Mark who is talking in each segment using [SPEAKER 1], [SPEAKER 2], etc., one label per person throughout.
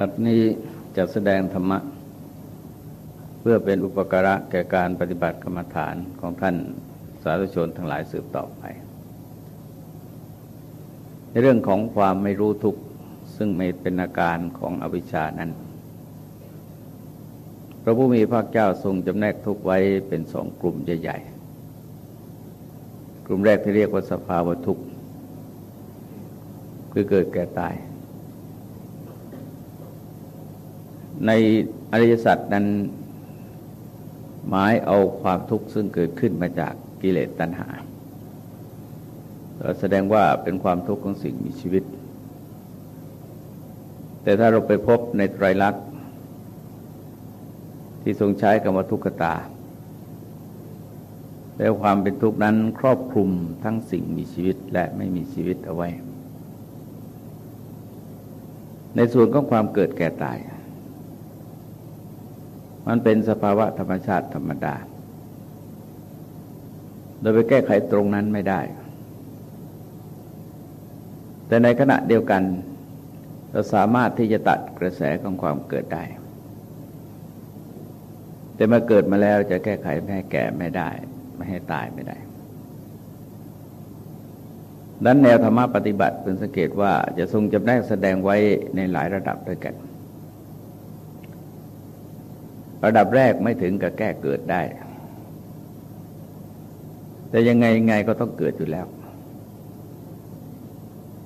[SPEAKER 1] ตัดนี้จะแสดงธรรมะ เพื่อเป็นอุปการะแก่การปฏิบัติกรรมฐานของท่านสาธุชนทั้งหลายสืบต่อไป ในเรื่องของความไม่รู้ทุกข์ซึ่งไม่เป็นอาการของอวิชชานั้น พระผู้มีพระเจ้าทรงจำแนกทุกไว้เป็นสองกลุ่มใหญ่ๆ กลุ่มแรกที่เรียกว่าสภาวะทุกข์คือเกิดแก่ตาย ในอริยสัจนั้นหมายเอาความทุกข์ซึ่งเกิดขึ้นมาจากกิเลสตัณหา แสดงว่าเป็นความทุกข์ของสิ่งมีชีวิต แต่ถ้าเราไปพบในไตรลักษณ์ที่ทรงใช้คำว่าทุกขตา แล้วความเป็นทุกข์นั้นครอบคลุมทั้งสิ่งมีชีวิตและไม่มีชีวิตเอาไว้ ในส่วนของความเกิดแก่ตาย มันเป็นสภาวะธรรมชาติธรรมดา โดยไปแก้ไขตรงนั้นไม่ได้ แต่ในขณะเดียวกัน เราสามารถที่จะตัดกระแสของความเกิดได้ แต่เมื่อเกิดมาแล้วจะแก้ไขไม่ให้แก่ไม่ได้ ไม่ให้ตายไม่ได้ดันแนวธรรมะปฏิบัติเป็นสังเกตว่าจะทรงจำแนกแสดงไว้ในหลายระดับด้วยกัน ระดับแรกไม่ถึงกับแก้เกิดได้ แต่ยังไงยังไงก็ต้องเกิดอยู่แล้ว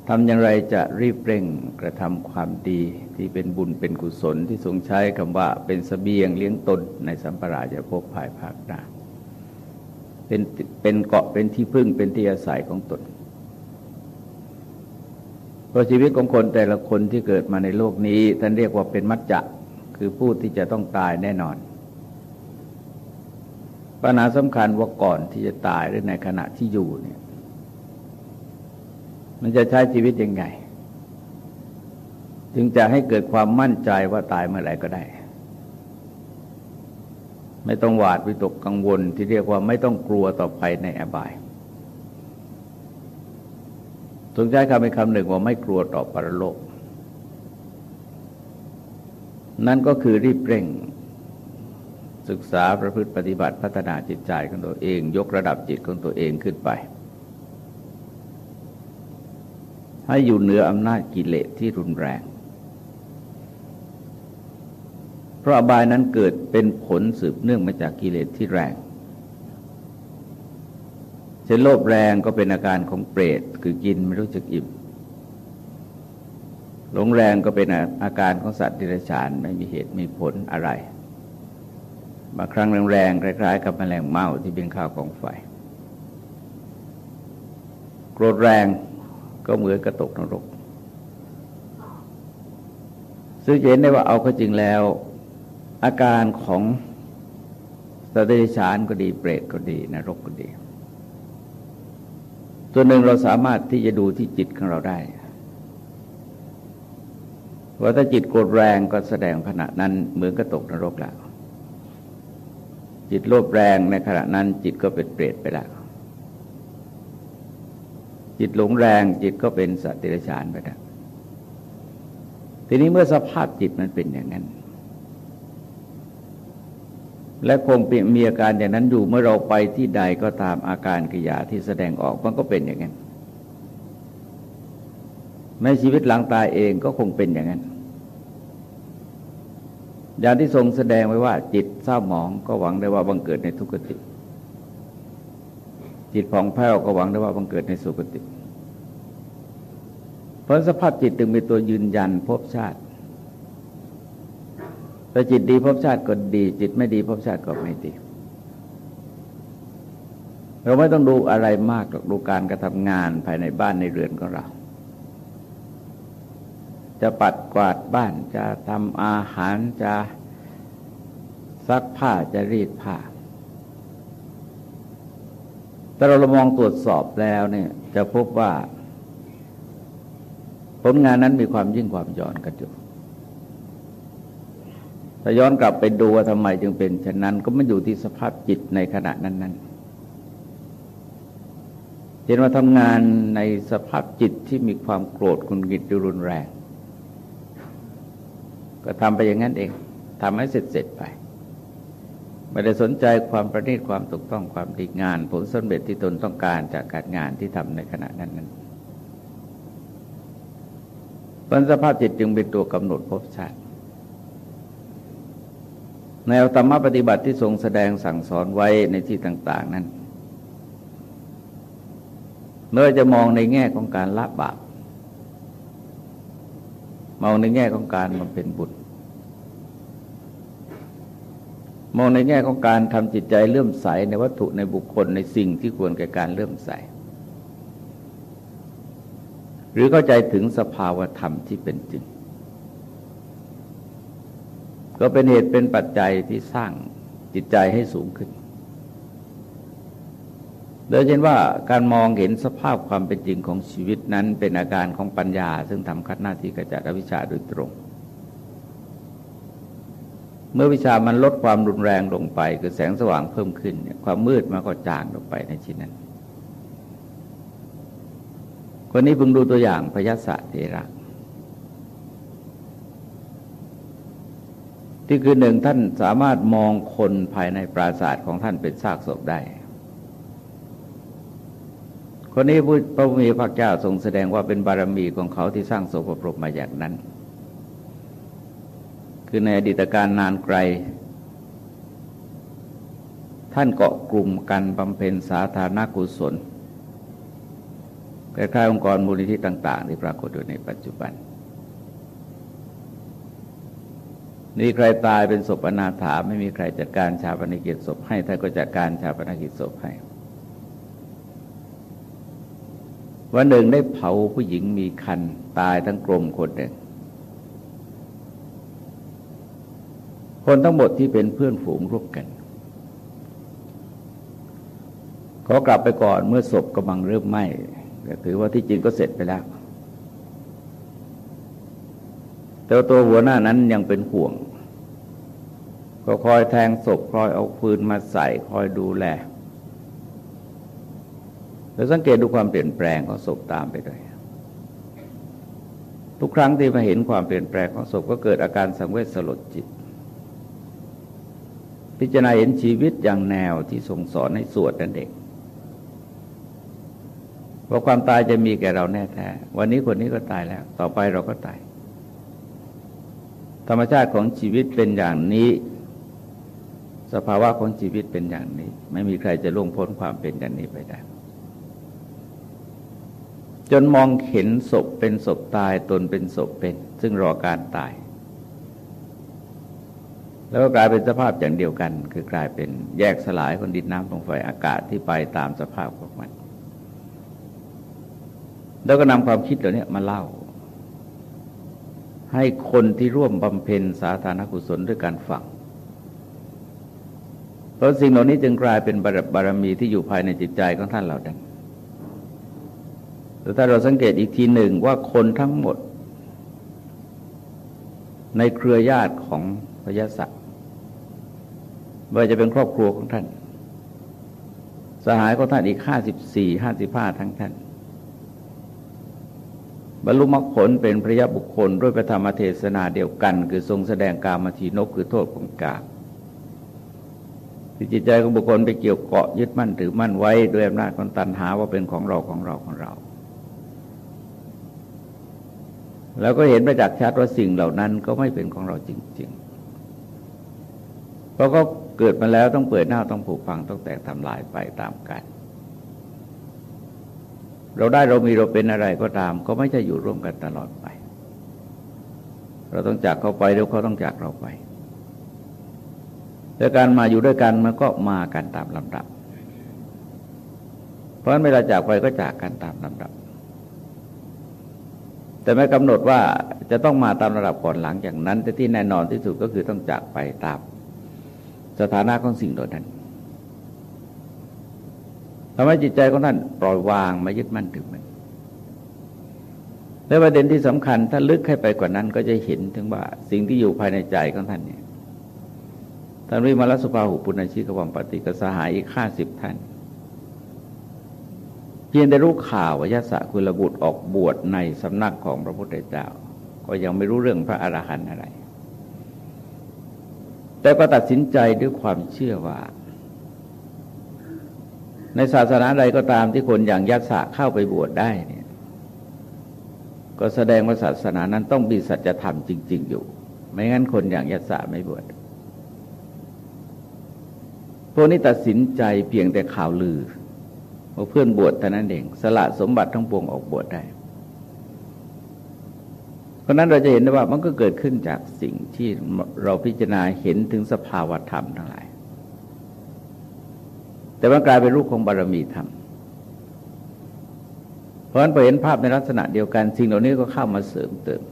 [SPEAKER 1] ทำอย่างไรจะรีบเร่งกระทำความดีที่เป็นบุญเป็นกุศลที่ทรงใช้คำว่าเป็นสเสบียงเลี้ยงตนในสัมปราจะพภายภาคหน้าเป็นเป็นเกาะเป็นที่พึ่งเป็นที่อาศัยของตนเพราะชีวิตของคนแต่ละคนที่เกิดมาในโลกนี้ท่านเรียกว่าเป็นมัจจะ คือผู้ที่จะต้องตายแน่นอน ปัญหาสำคัญว่าก่อนที่จะตายหรือในขณะที่อยู่เนี่ย มันจะใช้ชีวิตยังไง จึงจะให้เกิดความมั่นใจว่าตายเมื่อไหร่ก็ได้ ไม่ต้องหวาดวิตกกังวลที่เรียกว่าไม่ต้องกลัวต่อไปในอบายทรงใช้คำเป็นคำหนึ่งว่าไม่กลัวต่อปรโลก นั่นก็คือรีบเร่ง ศึกษาประพฤติปฏิบัติพัฒนาจิตใจของตัวเอง ยกระดับจิตของตัวเองขึ้นไป ให้อยู่เหนืออำนาจกิเลสที่รุนแรง เพราะอบายนั้นเกิดเป็นผลสืบเนื่องมาจากกิเลสที่แรงเช่นโลภแรงก็เป็นอาการของเปรตคือกินไม่รู้จักอิ่ม หลงแรงก็เป็นอาการของสัตว์ดิเรกชันไม่มีเหตุมีผลอะไร บางครั้งแรงๆคล้ายๆกับแมลงเม่าที่เป็นข้าวของไฟ โกรธแรงก็เหมือนกระตกนรก ซึ่งเห็นได้ว่าเอาก็จริงแล้ว อาการของสัตว์ดิเรกชันก็ดีเปรตก็ดีนรกก็ดี ตัวหนึ่งเราสามารถที่จะดูที่จิตของเราได้ ว่าถ้าจิตโกรธแรงก็แสดงขณะนั้นเหมือนกับตกนรกแล้ว จิตโลภแรงในขณะนั้น จิตก็เป็นเปรตไปแล้ว จิตหลงแรงจิตก็เป็นสัตว์เดรัจฉานไปแล้วทีนี้เมื่อสภาพจิตมันเป็นอย่างนั้น และคงมีอาการอย่างนั้นอยู่เมื่อเราไปที่ใดก็ตามอาการกิยาที่แสดงออกมันก็เป็นอย่างนั้นแม้ชีวิตหลังตายเองก็คงเป็นอย่างนั้น อย่างที่ทรงแสดงไว้ว่า จิตเศร้าหมองก็หวังได้ว่าบังเกิดในทุกขติ จิตผ่องแผ้วก็หวังได้ว่าบังเกิดในสุคติ เพราะสภาพจิตจึงเป็นตัวยืนยันภพชาติถ้าจิตดีภพชาติก็ดี จิตไม่ดีภพชาติก็ไม่ดี เราไม่ต้องดูอะไรมากหรอกดูการกระทำงานภายในบ้านในเรือนของเรา จะปัดกวาดบ้านจะทำอาหารจะซักผ้าจะรีดผ้า แต่เรามองตรวจสอบแล้วเนี่ยจะพบว่า ผลงานนั้นมีความยิ่งความย้อนกันอยู่ถ้าย้อนกลับไปดูว่าทำไมจึงเป็นฉะนั้นก็มันอยู่ที่สภาพจิตในขณะนั้นนั้นเห็นว่าทำงานในสภาพจิตที่มีความโกรธคุณกิจรุนแรง ก็ทำไปอย่างนั้นเองทำให้เสร็จเสร็จไป ไม่ได้สนใจความประณีตความถูกต้องความดีงาน ผลสำเร็จที่ตนต้องการจากการงานที่ทำในขณะนั้นนั้นปัญสภาพจิตจึงเป็นตัวกำหนดภพชาติในอธรรมปฏิบัติที่ทรงแสดงสั่งสอนไว้ในที่ต่าง ๆ นั้นเมื่อจะมองในแง่ของการละบาป มองในแง่ของการมันเป็นบุญมองในแง่ของการทำจิตใจเลื่อมใสในวัตถุในบุคคลในสิ่งที่ควรแก่การเลื่อมใส หรือเข้าใจถึงสภาวธรรมที่เป็นจริง ก็เป็นเหตุเป็นปัจจัยที่สร้างจิตใจให้สูงขึ้น โดยเช่นว่าการมองเห็นสภาพความเป็นจริงของชีวิตนั้นเป็นอาการของปัญญา ซึ่งทำคัดหน้าที่กระจัดอวิชชาโดยตรง เมื่อวิชามันลดความรุนแรงลงไป คือแสงสว่างเพิ่มขึ้นเนี่ยความมืดมันก็จางลงไปในชิ้นนั้นคนนี้พึงดูตัวอย่างพยัสสะเทระที่คือหนึ่งท่านสามารถมองคนภายในปราศาสาทของท่านเป็นซากศพได้ คนนี้พระมีพระเจ้าทรงแสดงว่าเป็นบารมีของเขาที่สร้างโสภปรบมาอย่างนั้น คือในอดีตการนานไกล ท่านเกาะกลุ่มกันบำเพ็ญสาธารณกุศลคล้ายๆองค์กรมูลนิธิต่าง ๆ ที่ปรากฏอยู่ในปัจจุบัน นี่ใครตายเป็นศพอนาถาไม่มีใครจัดการชาปนกิจศพให้ท่านก็จัดการชาปนกิจศพให้ วันหนึ่งได้เผาผู้หญิงมีคันตายทั้งกลมคนหนึ่งคนทั้งหมดที่เป็นเพื่อนฝูงร่วมกันขอกลับไปก่อนเมื่อศพกำลังเริ่มไหม้ก็ถือว่าที่จริงก็เสร็จไปแล้ว แต่ตัวหัวหน้านั้นยังเป็นห่วง ก็คอยแทงศพคอยเอาฟืนมาใส่คอยดูแล เราสังเกตดูความเปลี่ยนแปลงของศพตามไปด้วย ทุกครั้งที่มาเห็นความเปลี่ยนแปลงของศพก็เกิดอาการสังเวชสลดจิต พิจารณาเห็นชีวิตอย่างแนวที่ทรงสอนให้สวดนั่นเองว่าความตายจะมีแก่เราแน่แท้ วันนี้คนนี้ก็ตายแล้ว ต่อไปเราก็ตาย ธรรมชาติของชีวิตเป็นอย่างนี้ สภาวะของชีวิตเป็นอย่างนี้ ไม่มีใครจะล่วงพ้นความเป็นอย่างนี้ไปได้ จนมองเห็นศพเป็นศพตายตนเป็นศพเป็น ซึ่งรอการตาย แล้วก็กลายเป็นสภาพอย่างเดียวกัน คือกลายเป็นแยกสลายคนดินน้ำลมไฟอากาศที่ไปตามสภาพของมัน แล้วก็นำความคิดเหล่านี้มาเล่า ให้คนที่ร่วมบำเพ็ญสาธารณกุศลด้วยการฟังเพราะสิ่งเหล่านี้จึงกลายเป็นบารมีที่อยู่ภายในจิตใจของท่านเหล่านั้น แต่ถ้าเราสังเกตอีกทีหนึ่งว่าคนทั้งหมด ในเครือญาติของพระยศักดิ์ว่าจะเป็นครอบครัวของท่าน สหายของท่านอีกห้าสิบสี่ห้าสิบห้าทั้งท่าน บรรลุมรรคผลเป็นพระยะบุคคลด้วยประธรรมเทศนาเดียวกัน คือทรงแสดงกามาทีนกคือโทษของกาจิตใจของบุคคลไปเกี่ยวเกาะยึดมั่นถือมั่นไว้ด้วยอำนาจของตัณหาว่าเป็นของเราของเราของเรา แล้วก็เห็นประจักษ์ชัดว่าสิ่งเหล่านั้นก็ไม่เป็นของเราจริงๆเพราะก็เกิดมาแล้วต้องเปิดหน้าต้องผูกพังต้องแตกทำลายไปตามกัน เราได้เรามีเราเป็นอะไรก็ตาม ก็ไม่ใช่อยู่ร่วมกันตลอดไป เราต้องจากเขาไปแล้วเขาต้องจากเราไปแต่การมาอยู่ด้วยกันมันก็มากันตามลำดับ เพราะฉะนั้นเวลาจากไปก็จากกันตามลำดับ แต่ไม่กำหนดว่าจะต้องมาตามระดับก่อนหลังอย่างนั้น แต่ที่แน่นอนที่สุดก็คือต้องจากไปตามสถานะของสิ่งเหล่านั้นทำให้จิตใจของท่านปล่อยวางไม่ยึดมั่นถือมันและประเด็นที่สำคัญถ้าลึกให้ไปกว่านั้นก็จะเห็นถึงว่าสิ่งที่อยู่ภายในใจของท่านเนี่ยท่านวิมาลสุภาหุปุณชิกวัมปฏิกสหายอีกห้าสิบท่าน เพียงแต่รู้ข่าววยศกุลบุตรออกบวชในสำนักของพระพุทธเจ้า ก็ยังไม่รู้เรื่องพระอรหันต์อะไร แต่ก็ตัดสินใจด้วยความเชื่อว่า ในศาสนาใดก็ตามที่คนอย่างยักษะเข้าไปบวชได้เนี่ยก็แสดงว่าศาสนานั้นต้องมีสัจธรรมจริง ๆ อยู่ ไม่งั้นคนอย่างยักษะไม่บวชพวกนี้ตัดสินใจเพียงแต่ข่าวลือ ว่าเพื่อนบวชแต่นั้นเองสละสมบัติทั้งปวงออกบวชได้ เพราะนั้นเราจะเห็นได้ว่ามันก็เกิดขึ้นจากสิ่งที่เราพิจารณาเห็นถึงสภาวธรรมทั้งหลาย แต่มันกลายเป็นรูปของบารมีธรรมเพราะฉะนั้นพอเห็นภาพในลักษณะเดียวกันสิ่งเหล่านี้ก็เข้ามาเสริมเติม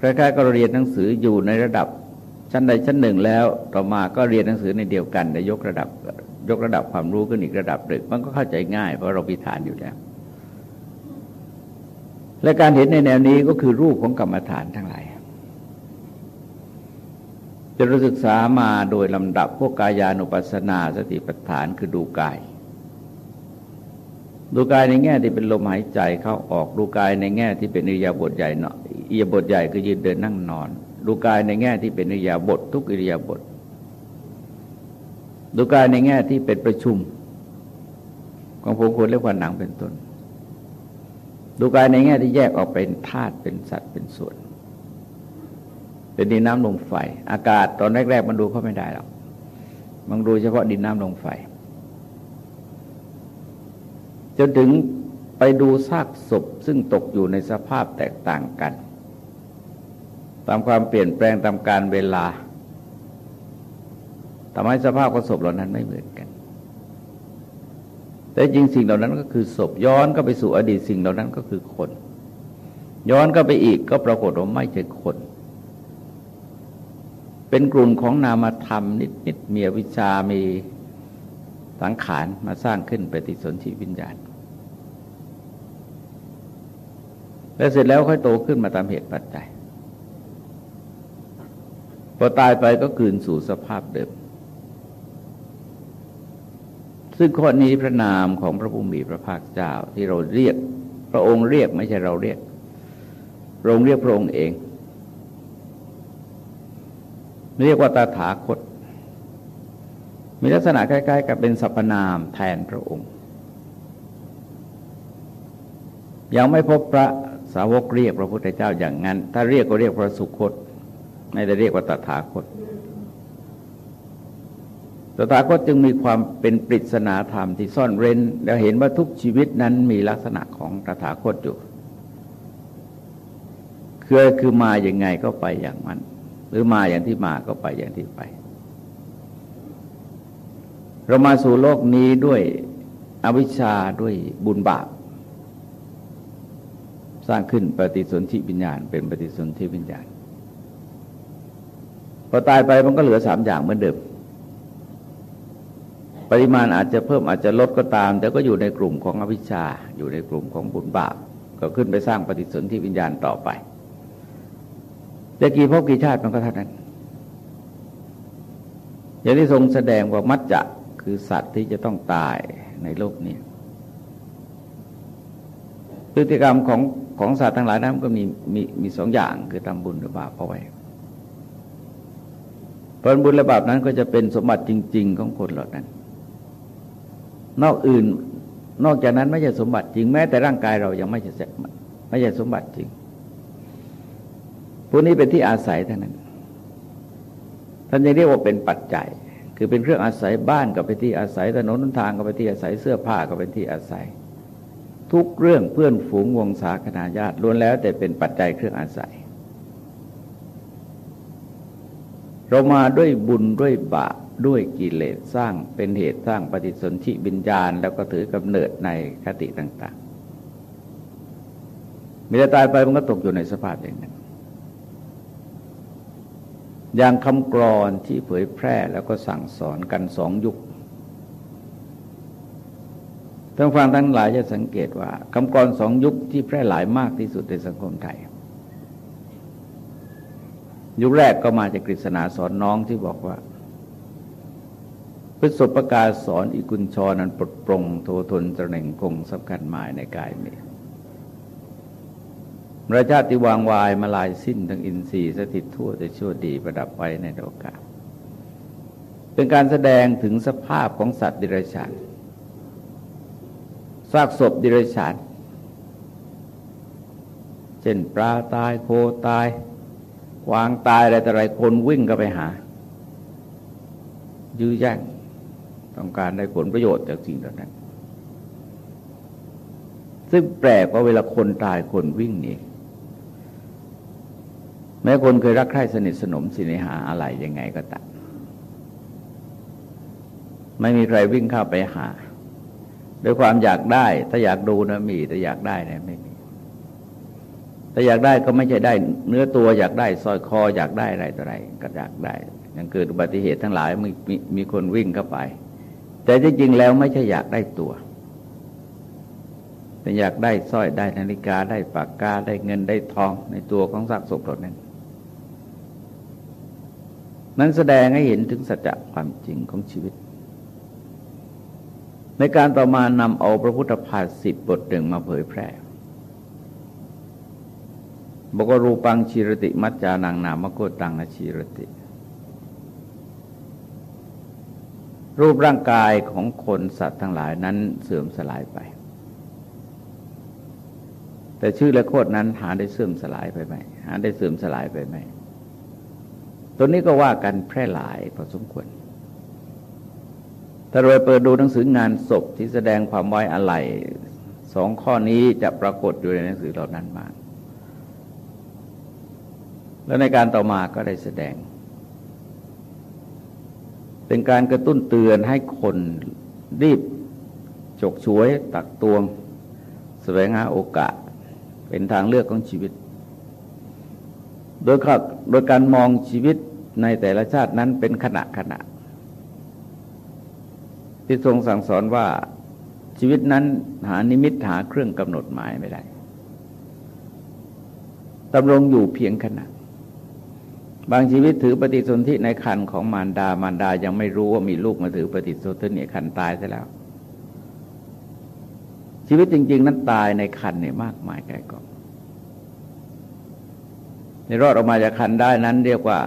[SPEAKER 1] คล้ายๆก็เรียนหนังสืออยู่ในระดับชั้นใดชั้นหนึ่งแล้วต่อมาก็เรียนหนังสือในเดียวกันแต่ยกระดับ ยกระดับความรู้ขึ้นอีกระดับหนึ่งมันก็เข้าใจง่าย เพราะเราพิฐานอยู่แล้ว และการเห็นในแนวนี้ก็คือรูปของกรรมฐานทั้งหลายจะเราศึกษามาโดยลำดับพวกกายานุปัสสนาสติปัฏฐานคือดูกาย ดูกายในแง่ที่เป็นลมหายใจเข้าออกดูกายในแง่ที่เป็นอิริยาบถใหญ่เนาะอิริยาบถใหญ่คือยืนเดินนั่งนอน ดูกายในแง่ที่เป็นอิริยาบถทุกอิริยาบถ ดูกายในแง่ที่เป็นประชุม ของผมควรเรียกว่าหนังเป็นต้น ดูกายในแง่ที่แยกออกเป็นธาตุเป็นสัตว์เป็นส่วน เป็นดินน้ำลมไฟ อากาศตอนแรกๆมันดูเข้าไม่ได้หรอกมันดูเฉพาะดินน้ำลมไฟ จนถึงไปดูซากศพซึ่งตกอยู่ในสภาพแตกต่างกัน ตามความเปลี่ยนแปลงตามการเวลา ทำให้สภาพของศพเหล่านั้นไม่เหมือนกัน แต่จริงสิ่งเหล่านั้นก็คือศพย้อนก็ไปสู่อดีตสิ่งเหล่านั้นก็คือคน ย้อนก็ไปอีกก็ปรากฏว่าไม่ใช่คน เป็นกลุ่มของนามธรรมนิดๆมีวิชามีสังขารมาสร้างขึ้นปฏิสนธิวิญญาณ แล้วเสร็จแล้วค่อยโตขึ้นมาตามเหตุปัจจัยพอตายไปก็คืนสู่สภาพเดิม ซึ่งข้อนี้พระนามของพระผู้มีพระภาคเจ้าที่เราเรียก พระองค์เรียกไม่ใช่เราเรียกพระองค์เรียกพระองค์เอง เรียกว่าตาถาคต มีลักษณะใกล้ๆกับเป็นสรรพนามแทนพระองค์ ยังไม่พบพระสาวกเรียกพระพุทธเจ้าอย่างนั้น ถ้าเรียกก็เรียกพระสุคต ไม่ได้เรียกว่าตถาคต ตถาคตจึงมีความเป็นปริศนาธรรมที่ซ่อนเร้น แล้วเห็นว่าทุกชีวิตนั้นมีลักษณะของตถาคตอยู่คือคือมาอย่างไงก็ไปอย่างมัน หรือมาอย่างที่มาก็ไปอย่างที่ไป เรามาสู่โลกนี้ด้วยอวิชชาด้วยบุญบาปสร้างขึ้นปฏิสนธิวิญญาณ เป็นปฏิสนธิวิญญาณพอตายไปมันก็เหลือสามอย่างเหมือนเดิม ริมาณอาจจะเพิ่มอาจจะลดก็ตาม แต่ก็อยู่ในกลุ่มของอวิชชา อยู่ในกลุ่มของบุญบาป ก็ขึ้นไปสร้างปฏิสนธิวิญญาณต่อไป จะกี่ภพกี่ชาติมันก็เท่านั้น อย่างที่ทรงแสดงว่ามัจจะคือสัตว์ที่จะต้องตายในโลกนี้พฤติกรรมของของสัตว์ทั้งหลายนั้นก็มีมีมีสองอย่างคือทำบุญหรือบาปเอาไว้ผลบุญและบาปนั้นก็จะเป็นสมบัติจริง ๆ ของคนเหล่านั้น นอกอื่นนอกจากนั้นไม่ใช่สมบัติจริงแม้แต่ร่างกายเรายังไม่ใช่ไม่ใช่สมบัติจริงพวกนี้เป็นที่อาศัยเท่านั้นท่านยังเรียกว่าเป็นปัจจัย คือเป็นเครื่องอาศัยบ้านก็เป็นที่อาศัยถนนทางก็เป็นที่อาศัยเสื้อผ้าก็เป็นที่อาศัย ทุกเรื่องเพื่อนฝูงวงศาคณาญาติล้วนแล้ว แต่เป็นปัจจัยเครื่องอาศัย เรามาด้วยบุญด้วยบาป ด้วยกิเลสสร้างเป็นเหตุสร้างปฏิสนธิบิญญาณ แล้วก็ถือกำเนิดในคติต่างๆมีแต่ตายไปมันก็ตกอยู่ในสภาพอย่างนั้น อย่างคำกรอนที่เผยแพร่แล้วก็สั่งสอนกันสองยุคท่านฟังทั้งหลายจะสังเกตว่าคำกรสองยุคที่แพร่หลายมากที่สุดในสังคมไทย ยุคแรกก็มาจากกฤษณาสอนน้องที่บอกว่า พฤษภกาสอนอิกุลชอนั้นปลดปรงโททนตระหน่งคงสำคัญหมายในกายเมีรชาติวางวายมาลายสิ้นทั้งอินทรีย์สถิตทั่วแต่ชั่วดีประดับไว้ในโอกาส เป็นการแสดงถึงสภาพของสัตว์ดิเรกชันซากศพดิเรกชันเช่นปลาตายโคตายวางตายอะไรแต่ไรคนวิ่งก็ไปหา ยื้อแย่ง ต้องการได้ผลประโยชน์จากสิ่งเหล่านั้น ซึ่งแปลกว่าเวลาคนตายคนวิ่งนี่แม้คนเคยรักใคร่สนิทสนมสินหาอะไรยังไงก็ตามไม่มีใครวิ่งเข้าไปหาด้วยความอยากได้ ถ้าอยากดูนะมีแต่อยากได้นะไม่มีถ้าอยากได้ก็ไม่ใช่ได้ เนื้อตัวอยากได้ซอยคออยากได้อะไรต่ออะไรก็อยากได้ยังเกิดอุบัติเหตุทั้งหลายมีมีมีคนวิ่งเข้าไป แต่จริงแล้วไม่ใช่อยากได้ตัว แต่อยากได้สร้อยได้นาฬิกาได้ปากกาได้เงินได้ทองในตัวของสักศพเหล่านั้นนั้นแสดงให้เห็นถึงสัจจะความจริงของชีวิต ในการต่อมานำเอาพระพุทธภาษิตบทหนึ่งมาเผยแพร่บอกว่ารูปังชีรติมัจจานังนามโกตังอชีรติ รูปร่างกายของคนสัตว์ทั้งหลายนั้นเสื่อมสลายไป แต่ชื่อและโคดนั้นหาได้เสื่อมสลายไปไหมหาได้เสื่อมสลายไปไหมตัวนี้ก็ว่ากันแพร่หลายพอสมควรถ้าเราเปิดดูหนังสืองานศพที่แสดงความไว้อะไรสองข้อนี้จะปรากฏอยู่ในหนังสือเหล่านั้นมาก แล้วในการต่อมาก็ได้แสดง เป็นการกระตุ้นเตือนให้คนรีบฉกฉวยตักตวงสแสวงหาโอกาส เป็นทางเลือกของชีวิต โดยโดยการมองชีวิตในแต่ละชาตินั้นเป็นขณะขณะ ที่ทรงสั่งสอนว่าชีวิตนั้นหานิมิตหาเครื่องกำหนดหมายไม่ได้ดำรงอยู่เพียงขณะ บางชีวิตถือปฏิสนธิในคันของมารดา มารดายังไม่รู้ว่ามีลูกมาถือปฏิสนธิเนี่ยคันตายซะแล้ว ชีวิตจริง ๆ นั้นตายในคันเนี่ยมากมายแก่กองในรอดออกมาจากคันได้นั้นเรียกว่า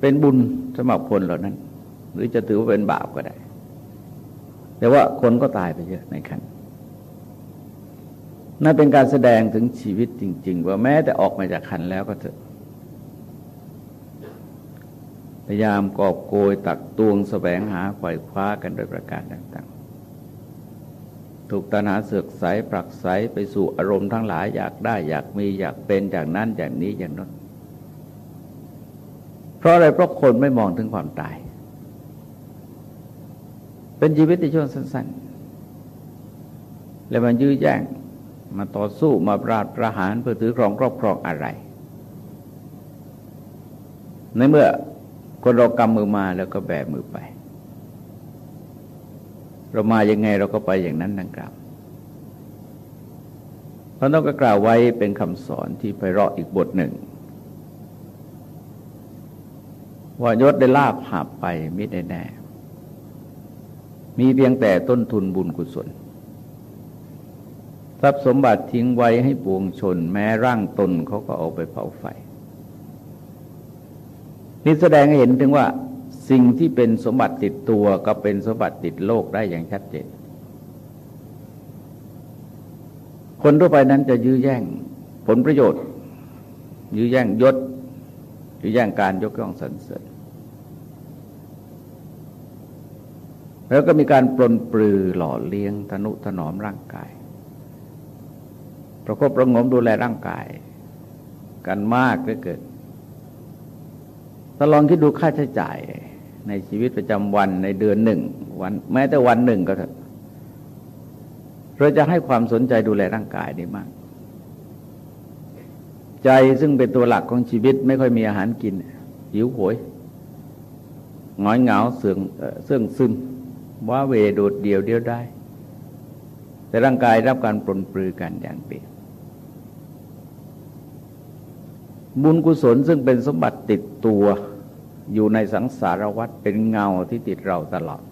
[SPEAKER 1] เป็นบุญสำหรับคนเหล่านั้น หรือจะถือว่าเป็นบาปก็ได้ แต่ว่าคนก็ตายไปเยอะในคัน นั่นเป็นการแสดงถึงชีวิตจริง ๆ ว่าแม้แต่ออกมาจากคันแล้วก็เถอะพยายามกอบโกยตักตวงสแสวงหาไขว่คว้ากันโดยประการต่างๆ ถูกตัณหาเสือกใสปรักใสไปสู่อารมณ์ทั้งหลายอยากได้อยากมีอยากเป็นอย่างนั้นอย่างนี้อย่างนั้น เพราะอะไรเพราะคนไม่มองถึงความตาย เป็นชีวิตในช่วงสั้น ๆ แล้วมันยื้อแย่ง มาต่อสู้มาปราดประหารเพื่อถือครองครอบครองอะไร ในเมื่อคนเรากำมือมาแล้วก็แบมือไป เรามายังไงเราก็ไปอย่างนั้นดังกล่าวพระต้องก็กล่าวไว้เป็นคำสอนที่ไปเราะอีกบทหนึ่ง ว่ายศได้ลาบหาบไปไม่ได้แน่ มีเพียงแต่ต้นทุนบุญกุศล ทรัพย์สมบัติทิ้งไว้ให้ปวงชน แม้ร่างตนเขาก็เอาไปเผาไฟ นี่แสดงให้เห็นถึงว่าสิ่งที่เป็นสมบัติติดตัวก็เป็นสมบัติติดโลกได้อย่างชัดเจน คนทั่วไปนั้นจะยื้อแย่งผลประโยชน์ ยื้อแย่งยศ ยื้อแย่งการยกย่องสรรเสริญ แล้วก็มีการปลนปลือหล่อเลี้ยงทนุถนอมร่างกาย ประคบประงมดูแลร่างกาย กันมากเหลือเกินตลองคิดดูค่าใช้จ่ายในชีวิตประจำวันในเดือนหนึ่งวันแม้แต่วันหนึ่งก็เถอะเราจะให้ความสนใจดูแลร่างกายได้มาก ใจซึ่งเป็นตัวหลักของชีวิตไม่ค่อยมีอาหารกิน หิวโหยงอยเหงาเสื่องเสื่องซึมว่าเวโดดเดียวเดียวได้ แต่ร่างกายรับการปลนปลือกันอย่างเปลี่ยน บุญกุศลซึ่งเป็นสมบัติติดตัวอยู่ในสังสารวัฏเป็นเงาที่ติดเราตลอด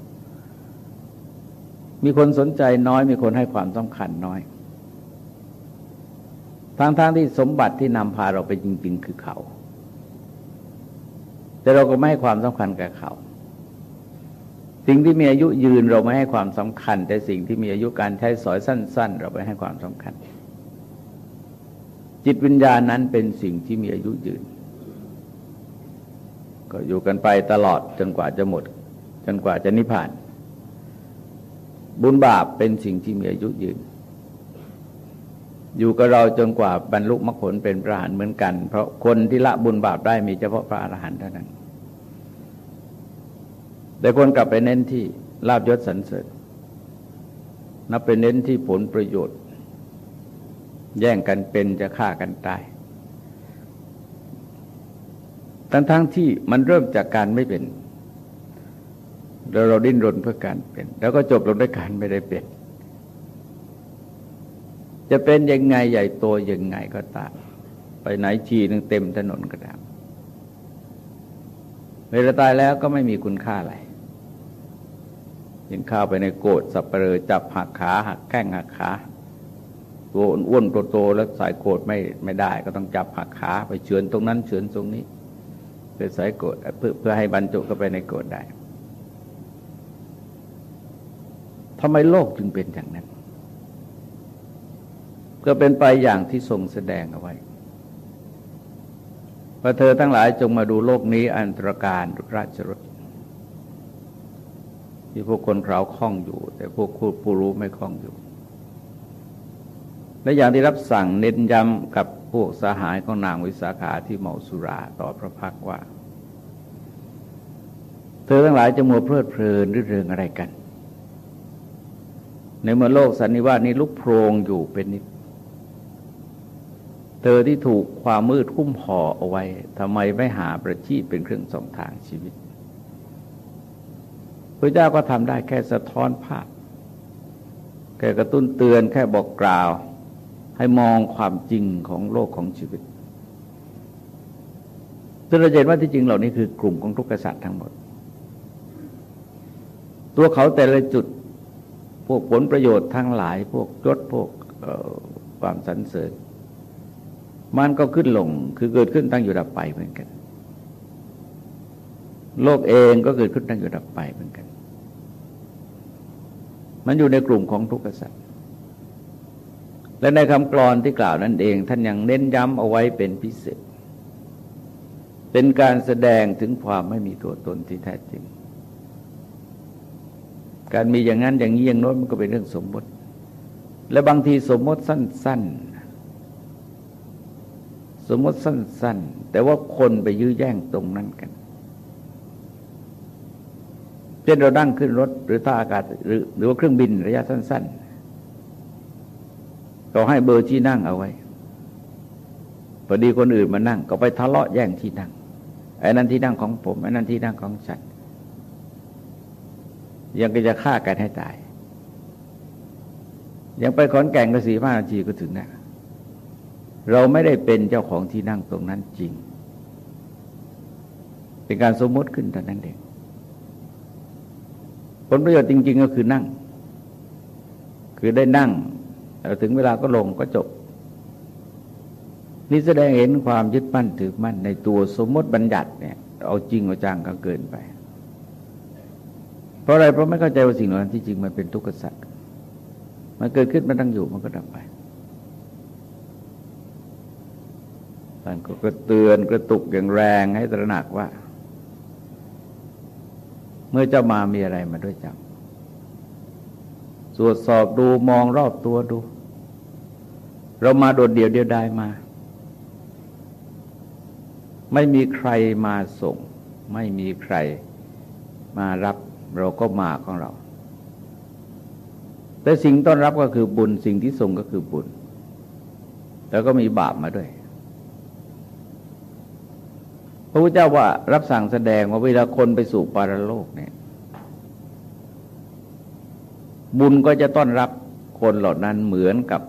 [SPEAKER 1] มีคนสนใจน้อย มีคนให้ความสำคัญน้อย ทั้งๆทที่สมบัติที่นำพาเราไปจริง ๆ คือเขา แต่เราก็ไม่ให้ความสำคัญกับเขา สิ่งที่มีอายุยืนเราไม่ให้ความสำคัญ แต่สิ่งที่มีอายุการใช้สอยสั้น ๆ เราไปให้ความสำคัญ จิตวิญญาณนั้นเป็นสิ่งที่มีอายุยืน ก็อยู่กันไปตลอดจนกว่าจะหมด จนกว่าจะนิพพาน บุญบาปเป็นสิ่งที่มีอายุยืน อยู่กับเราจนกว่าบรรลุมรรคผลเป็นพระอรหันต์เหมือนกัน เพราะคนที่ละบุญบาปได้มีเฉพาะพระอรหันต์เท่านั้น แต่คนกลับไปเน้นที่ลาบยศสรรเสริญนับเป็นเน้นที่ผลประโยชน์ แย่งกันเป็นจะฆ่ากันตาย ทั้งๆทที่มันเริ่มจากการไม่เป็นแล้วเราดิ้นรนเพื่อการเป็น แล้วก็จบลงด้วยการไม่ได้เป็น จะเป็นยังไงใหญ่โตยังไงก็ตามไปไหนชีนึงเต็มถนนก็ตามเวลาตายแล้วก็ไม่มีคุณค่าอะไรยินข้าวไปในโกดสับเปลือจับหักขาหักแข้งหักขา ตัวอ้วนตัวโตแล้วสายโกดไม่ไม่ได้ ก็ต้องจับหักขาไปเฉือนตรงนั้นเฉือนตรงนี้เพื่อสายโกดเพื่อเพื่อให้บรรจุเข้าไปในโกดได้ทำไมโลกจึงเป็นอย่างนั้น ก็เป็นไปอย่างที่ทรงแสดงเอาไว้พระเธอทั้งหลายจงมาดูโลกนี้อันตรการราชรถที่พวกคนเขาคล้องอยู่ แต่พวกผู้รู้ไม่คล้องอยู่ และอย่างที่รับสั่งเน้นย้ำกับพวกสหายของนางวิสาขาที่เมาสุราต่อพระพักว่า เธอทั้งหลายจะมัวเพลิดเพลินรื่นเริงอะไรกัน ในเมื่อโลกสันนิวาสนี้ลุกโพรงอยู่เป็นนิด เธอที่ถูกความมืดคุ้มห่อเอาไว้ทำไมไม่หาประชีพเป็นเครื่องส่องทางชีวิตพระเจ้าก็ทำได้แค่สะท้อนภาพแค่กระตุ้นเตือนแค่บอกกล่าว ให้มองความจริงของโลกของชีวิตซึ่งเราเห็นว่าที่จริงเหล่านี้คือกลุ่มของทุกขสัตว์ทั้งหมด ตัวเขาแต่ละจุดพวกผลประโยชน์ทั้งหลาย พวกยศพวกความสรรเสริญ มันก็ขึ้นลงคือเกิดขึ้นตั้งอยู่ดับไปเหมือนกัน โลกเองก็เกิดขึ้นตั้งอยู่ดับไปเหมือนกัน มันอยู่ในกลุ่มของทุกข์สัตว์ และในคำกรอนที่กล่าวนั่นเอง ท่านยังเน้นย้ำเอาไว้เป็นพิเศษ เป็นการแสดงถึงความไม่มีตัวตนที่แท้จริง การมีอย่างนั้นอย่างนี้อย่างโน้นมันก็เป็นเรื่องสมมติ และบางทีสมมติสั้น ๆ สมมติสั้น ๆ แต่ว่าคนไปยื้อแย่งตรงนั้นกันเช่นเรานั่งขึ้นรถหรือท่าอากาศหรือหรือว่าเครื่องบินระยะสั้น ๆ เราให้เบอร์ที่นั่งเอาไว้พอดีคนอื่นมานั่ง ก็ไปทะเลาะแย่งที่นั่งไอ้นั่นที่นั่งของผมไอ้นั่นที่นั่งของฉันยังก็จะฆ่ากันให้ตาย ยังไปขอนแก่งก็สี่ห้านาทีก็ถึงนะเราไม่ได้เป็นเจ้าของที่นั่งตรงนั้นจริง เป็นการสมมติขึ้นแต่นั้นเองผลประโยชน์จริง ๆ ก็คือนั่ง คือได้นั่ง แล้วถึงเวลาก็ลงก็จบ นี่แสดงเห็นความยึดมั่นถือมั่นในตัวสมมติบัญญัติเนี่ย เอาจริงเอาจังก็เกินไป เพราะอะไรเพราะไม่เข้าใจว่าสิ่งเหล่านั้นที่จริงมันเป็นทุกข์สัตว์มันเกิดขึ้นมันตั้งอยู่มันก็ดับไปท่านก็เตือนกระตุกอย่างแรงให้ตระหนักว่า เมื่อเจ้ามามีอะไรมาด้วยจับ รวจสอบดูมองรอบตัวดู เรามาโดดเดี่ยวเดียวดายมา ไม่มีใครมาส่ง ไม่มีใครมารับเราก็มาของเรา แต่สิ่งต้อนรับก็คือบุญสิ่งที่ส่งก็คือบุญ แล้วก็มีบาปมาด้วยพระพุทธเจ้าว่ารับสั่งแสดงว่าเวลาคนไปสู่ปารโลกเนี่ย บุญก็จะต้อนรับคนเหล่านั้นเหมือนกับ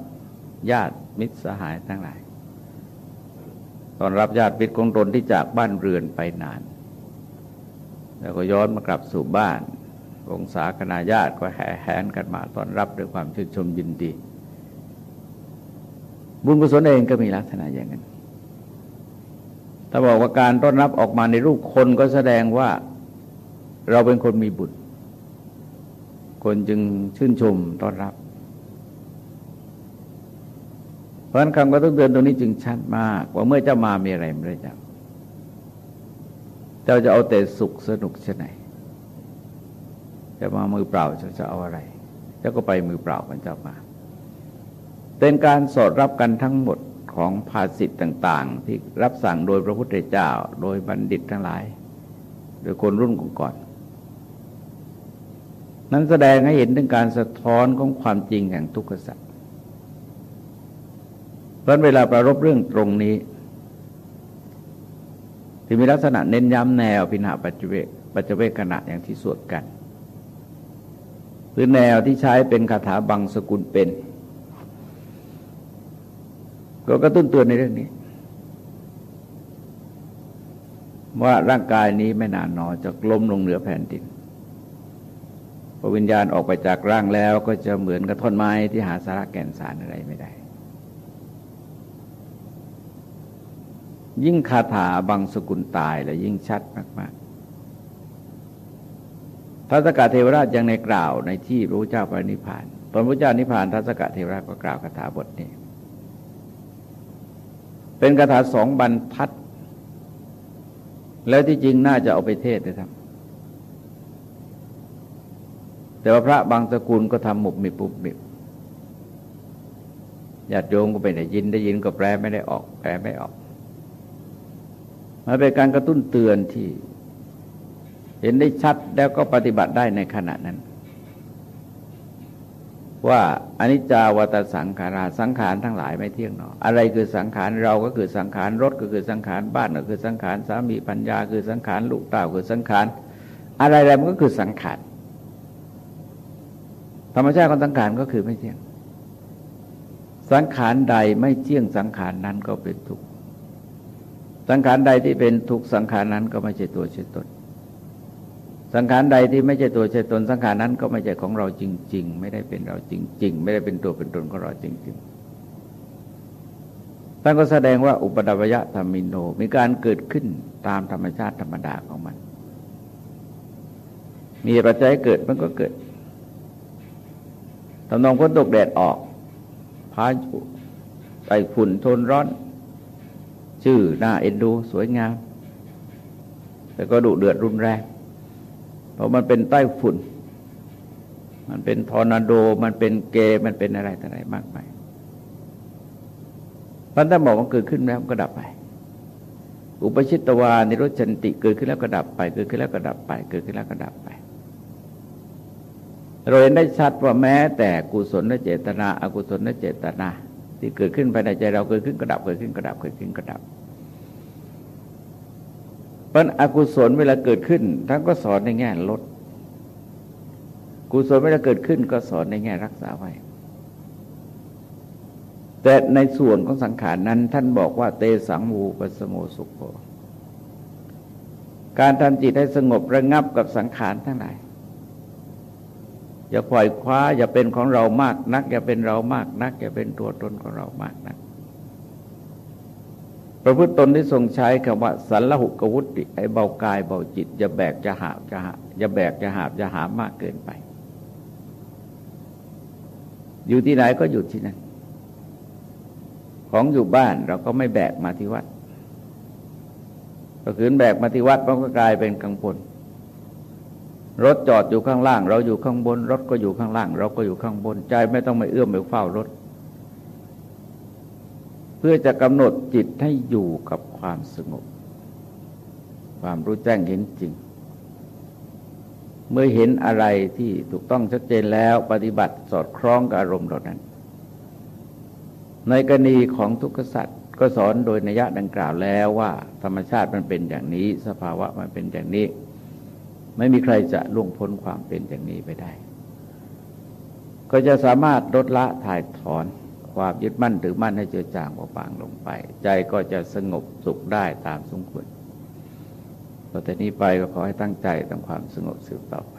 [SPEAKER 1] ญาติมิตรสหายทั้งหลายต้อนรับญาติมิตรของตนที่จากบ้านเรือนไปนาน แล้วก็ย้อนมากลับสู่บ้านองศาคณาญาติก็แห่แหนกันมาต้อนรับด้วยความชื่นชมยินดี บุญกุศลเองก็มีลักษณะอย่างนั้นถ้าบอกว่าการต้อนรับออกมาในรูปคนก็แสดงว่าเราเป็นคนมีบุญ คนจึงชื่นชมต้อนรับ เพราะฉะนั้นคำก็ต้องเตือนตรงนี้จึงชัดมาก ว่าเมื่อเจ้ามามีอะไรไม่ได้จ้าเจ้าจะเอาแต่สุขสนุกเช่นไหนจะมามือเปล่าจะจะเอาอะไรเจ้าก็ไปมือเปล่ามันเจ้ามา เป็นการสอดรับกันทั้งหมดของภาสิทธ์ต่าง ๆ ที่รับสั่งโดยพระพุทธเจ้า โดยบัณฑิตทั้งหลาย โดยคนรุ่นก่อน นั้นแสดงให้เห็นถึงการสะท้อนของความจริงแห่งทุกขสัตว์เพราะเวลาประรบเรื่องตรงนี้ที่มีลักษณะเน้นย้ำแนวพินาปัจเจเวปัจเจเวขณะอย่างที่สวดกันหรือแนวที่ใช้เป็นคาถาบังสกุลเป็น ก็กระตุ้นเตือนในเรื่องนี้ ว่าร่างกายนี้ไม่นานนอจะล้มลงเหนือแผ่นดิน พอวิญญาณออกไปจากร่างแล้วก็จะเหมือนกับท่อนไม้ที่หาสาระแก่นสารอะไรไม่ได้ ยิ่งคาถาบังสกุลตายแล้วยิ่งชัดมากๆทัศกะเทวราชยังในกล่าวในที่พระพุทธเจ้าปรินิพานตอนพระเจ้านิพพานทัศกะเทวราชก็กล่าวคาถาบทนี้ เป็นคาถาสองบรรทัด แล้วที่จริงน่าจะเอาไปเทศนะครับ แต่ว่าพระบางสกุลก็ทำหมุบมิบปุบมิบญาติโยมก็ไปได้ยินได้ยินก็แปลไม่ได้ออกแปลไม่ออกมันเป็นการกระตุ้นเตือนที่ เห็นได้ชัดแล้วก็ปฏิบัติได้ในขณะนั้น ว่าอนิจจาวัตสังขาราสังขารทั้งหลายไม่เที่ยงหนออะไรคือสังขารเราก็คือสังขารรถก็คือสังขารบ้านก็คือสังขารสามีปัญญา คือสังขารลูกเต่าคือสังขารอะไรอะไรมันก็คือสังขาร ธรรมชาติของสังขารก็คือไม่เที่ยง สังขารใดไม่เที่ยงสังขารนั้นก็เป็นทุกข์สังขารใดที่เป็นทุกข์สังขารนั้นก็ไม่ใช่ตัวใช่ตน สังขารใดที่ไม่ใช่ตัวใช่ตน สังขารนั้นก็ไม่ใช่ของเราจริง ๆ ไม่ได้เป็นเราจริง ๆ ไม่ได้เป็นตัวเป็นตนของเราจริง ๆท่านก็แสดงว่าอุปดับยะธรรมิโนมีการเกิดขึ้นตามธรรมชาติธรรมดาของมัน มีปัจจัยเกิดมันก็เกิด ทำนองพ้นตกแดดออกพายุไต้ฝุ่นทนร้อน ชื่อหน้าเอ็นดูสวยงาม แต่ก็ดุเดือดรุนแรง เพราะมันเป็นใต้ฝุ่น มันเป็นทอร์นาโด มันเป็นเกมันเป็นอะไรต่ออะไรมากมายพันธะบอกว่าเกิดขึ้นแล้วก็ดับไป อุปชิตวานิโรจันติเกิดขึ้นแล้วก็ดับไป เกิดขึ้นแล้วก็ดับไป เกิดขึ้นแล้วก็ดับไป เราเห็นได้ชัดว่าแม้แต่กุศลและเจตนา อกุศลและเจตนา ที่เกิดขึ้นภายในใจเราเกิดขึ้นก็ดับเกิดขึ้นก็ดับเกิดขึ้นก็ดับเพราะอกุศลเวลาเกิดขึ้นท่านก็สอนในแง่ลด กุศลเวลาเกิดขึ้นก็สอนในแง่รักษาไว้ แต่ในส่วนของสังขารนั้น ท่านบอกว่าเตสังวูปสโมสุโขการทำจิตให้สงบระงับกับสังขารทั้งหลาย อย่าปล่อยคว้า อย่าเป็นของเรามากนัก อย่าเป็นเรามากนัก อย่าเป็นตัวตนของเรามากนัก พระพุทธตนที่ทรงใช้คำว่าสันละหุกวุติไอเบากายเบาจิตอย่าแบกจะหาบจะหาอย่าแบกจะหาบจะหามากเกินไป อยู่ที่ไหนก็อยู่ที่นั่นของอยู่บ้านเราก็ไม่แบกมาที่วัดก็ขืนแบกมาที่วัดมันก็กลายเป็นกังวล รถจอดอยู่ข้างล่าง เราอยู่ข้างบน รถก็อยู่ข้างล่าง เราก็อยู่ข้างบน ใจไม่ต้องไปเอื้อมไปเฝ้ารถ เพื่อจะกำหนดจิตให้อยู่กับความสงบ ความรู้แจ้งเห็นจริง เมื่อเห็นอะไรที่ถูกต้องชัดเจนแล้วปฏิบัติสอดคล้องกับอารมณ์เหล่านั้น ในกรณีของทุกขสัตว์ก็สอนโดยนัยะดังกล่าวแล้วว่า ธรรมชาติมันเป็นอย่างนี้ สภาวะมันเป็นอย่างนี้ ไม่มีใครจะล่วงพ้นความเป็นอย่างนี้ไปได้ ก็จะสามารถลดละถ่ายถอนความยึดมั่นถือมั่นให้เจือจางเบาบางลงไป ใจก็จะสงบสุขได้ตามสมควรต่อแต่นี้ไปก็ขอให้ตั้งใจทำความสงบสืบต่อไป